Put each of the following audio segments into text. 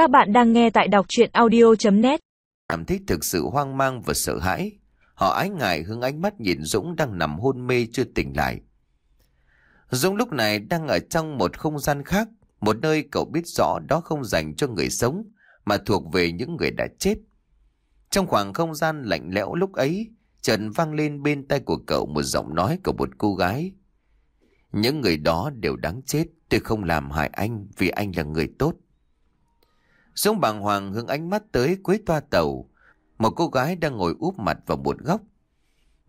Các bạn đang nghe tại đọc chuyện audio.net Cảm thấy thực sự hoang mang và sợ hãi. Họ ái ngại hướng ánh mắt nhìn Dũng đang nằm hôn mê chưa tỉnh lại. Dũng lúc này đang ở trong một không gian khác, một nơi cậu biết rõ đó không dành cho người sống, mà thuộc về những người đã chết. Trong khoảng không gian lạnh lẽo lúc ấy, trần vang lên bên tay của cậu một giọng nói của một cô gái. Những người đó đều đáng chết, tôi không làm hại anh vì anh là người tốt. Dũng bàng hoàng hướng ánh mắt tới cuối toa tàu, một cô gái đang ngồi úp mặt vào một góc.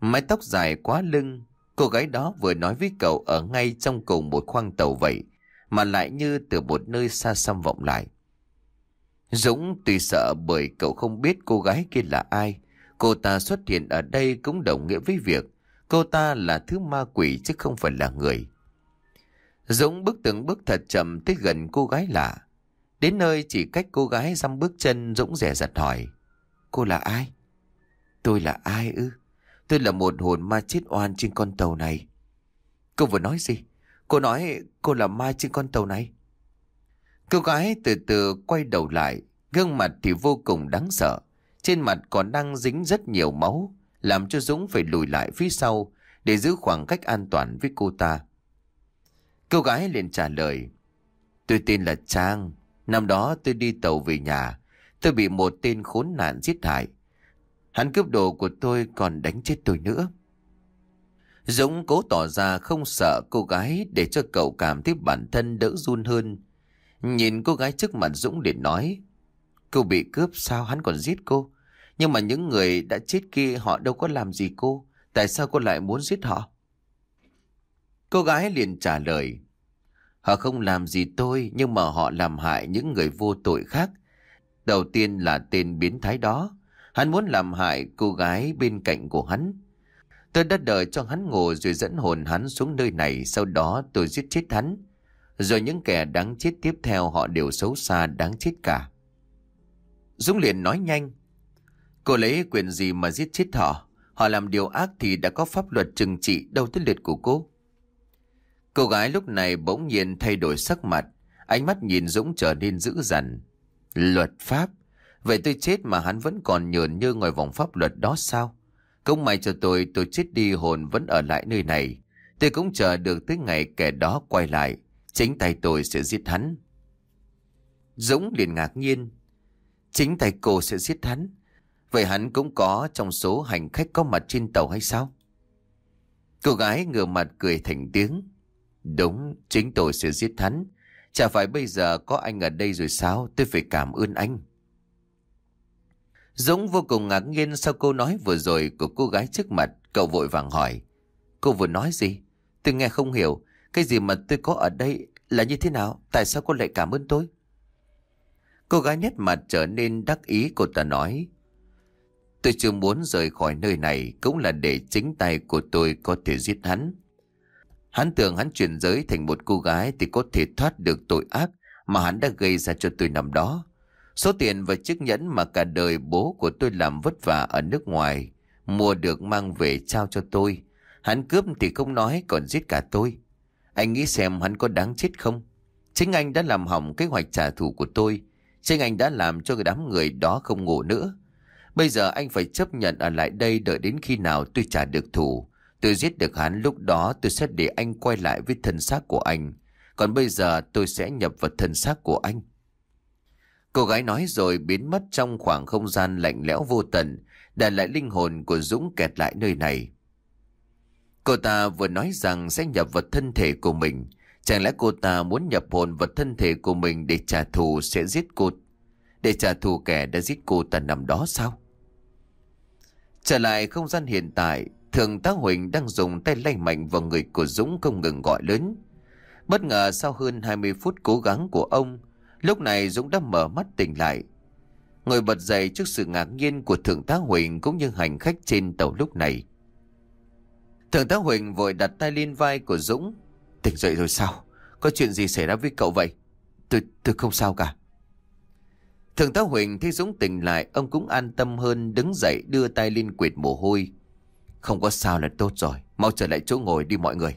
Mái tóc dài quá lưng, cô gái đó vừa nói với cậu ở ngay trong cùng một khoang tàu vậy, mà lại như từ một nơi xa xăm vọng lại. Dũng tuy sợ bởi cậu không biết cô gái kia là ai, cô ta xuất hiện ở đây cũng đồng nghĩa với việc cô ta là thứ ma quỷ chứ không phải là người. Dũng bước từng bước thật chậm tới gần cô gái lạ. Đến nơi chỉ cách cô gái dăm bước chân Dũng rẻ giật hỏi. Cô là ai? Tôi là ai ư? Tôi là một hồn ma chết oan trên con tàu này. Cô vừa nói gì? Cô nói cô là ma trên con tàu này. Cô gái từ từ quay đầu lại, gương mặt thì vô cùng đáng sợ. Trên mặt còn đang dính rất nhiều máu, làm cho Dũng phải lùi lại phía sau để giữ khoảng cách an toàn với cô ta. Cô gái liền trả lời, tôi tên là Trang, năm đó tôi đi tàu về nhà, tôi bị một tên khốn nạn giết hại. Hắn cướp đồ của tôi còn đánh chết tôi nữa. Dũng cố tỏ ra không sợ cô gái để cho cậu cảm thấy bản thân đỡ run hơn. Nhìn cô gái trước mặt Dũng để nói, cô bị cướp sao hắn còn giết cô? Nhưng mà những người đã chết kia họ đâu có làm gì cô, tại sao cô lại muốn giết họ? Cô gái liền trả lời, họ không làm gì tôi nhưng mà họ làm hại những người vô tội khác. Đầu tiên là tên biến thái đó, hắn muốn làm hại cô gái bên cạnh của hắn. Tôi đã đợi cho hắn ngủ rồi dẫn hồn hắn xuống nơi này, sau đó tôi giết chết hắn. Rồi những kẻ đáng chết tiếp theo họ đều xấu xa đáng chết cả. Dũng liền nói nhanh. Cô lấy quyền gì mà giết chết họ? Họ làm điều ác thì đã có pháp luật trừng trị đâu tới liệt của cô. Cô gái lúc này bỗng nhiên thay đổi sắc mặt, ánh mắt nhìn Dũng trở nên dữ dằn. Luật pháp? Vậy tôi chết mà hắn vẫn còn nhờn như ngoài vòng pháp luật đó sao? công may cho tôi, tôi chết đi hồn vẫn ở lại nơi này. Tôi cũng chờ được tới ngày kẻ đó quay lại. Chính tay tôi sẽ giết hắn. Dũng liền ngạc nhiên. Chính tay cô sẽ giết hắn. Vậy hắn cũng có trong số hành khách có mặt trên tàu hay sao? Cô gái ngửa mặt cười thành tiếng. Đúng, chính tôi sẽ giết hắn. Chả phải bây giờ có anh ở đây rồi sao? Tôi phải cảm ơn anh. Dũng vô cùng ngạc nhiên sau câu nói vừa rồi của cô gái trước mặt. Cậu vội vàng hỏi. Cô vừa nói gì? Tôi nghe không hiểu. Cái gì mà tôi có ở đây là như thế nào? Tại sao cô lại cảm ơn tôi? Cô gái nét mặt trở nên đắc ý cô ta nói. Tôi chưa muốn rời khỏi nơi này cũng là để chính tay của tôi có thể giết hắn. Hắn tưởng hắn chuyển giới thành một cô gái thì có thể thoát được tội ác mà hắn đã gây ra cho tôi năm đó. Số tiền và chiếc nhẫn mà cả đời bố của tôi làm vất vả ở nước ngoài, mua được mang về trao cho tôi. Hắn cướp thì không nói còn giết cả tôi. Anh nghĩ xem hắn có đáng chết không? Chính anh đã làm hỏng kế hoạch trả thù của tôi. Chính anh đã làm cho đám người đó không ngủ nữa. Bây giờ anh phải chấp nhận ở lại đây đợi đến khi nào tôi trả được thù. Tôi giết được hắn lúc đó tôi sẽ để anh quay lại với thân xác của anh. Còn bây giờ tôi sẽ nhập vào thân xác của anh. Cô gái nói rồi biến mất trong khoảng không gian lạnh lẽo vô tận, để lại linh hồn của Dũng kẹt lại nơi này. Cô ta vừa nói rằng sẽ nhập vào thân thể của mình. Chẳng lẽ cô ta muốn nhập hồn vào thân thể của mình để trả thù sẽ giết cô? Để trả thù kẻ đã giết cô ta nằm đó sao? Trở lại không gian hiện tại, Thường tá Huỳnh đang dùng tay lay mạnh vào người của Dũng không ngừng gọi lớn. Bất ngờ sau hơn 20 phút cố gắng của ông, lúc này Dũng đã mở mắt tỉnh lại. Ngồi bật dậy trước sự ngạc nhiên của Thượng tá Huỳnh cũng như hành khách trên tàu lúc này. Thượng tá Huỳnh vội đặt tay lên vai của Dũng. Tỉnh dậy rồi sao? Có chuyện gì xảy ra với cậu vậy? Tôi, tôi không sao cả. Thượng tá Huỳnh thấy Dũng tỉnh lại, ông cũng an tâm hơn đứng dậy đưa tay lên quệt mồ hôi. Không có sao là tốt rồi, mau trở lại chỗ ngồi đi mọi người.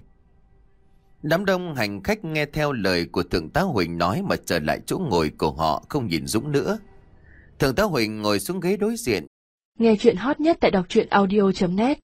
Đám đông hành khách nghe theo lời của Thượng tá Huỳnh nói mà trở lại chỗ ngồi của họ không nhìn Dũng nữa. Thượng tá Huỳnh ngồi xuống ghế đối diện. Nghe chuyện hot nhất tại đọc truyện audio.net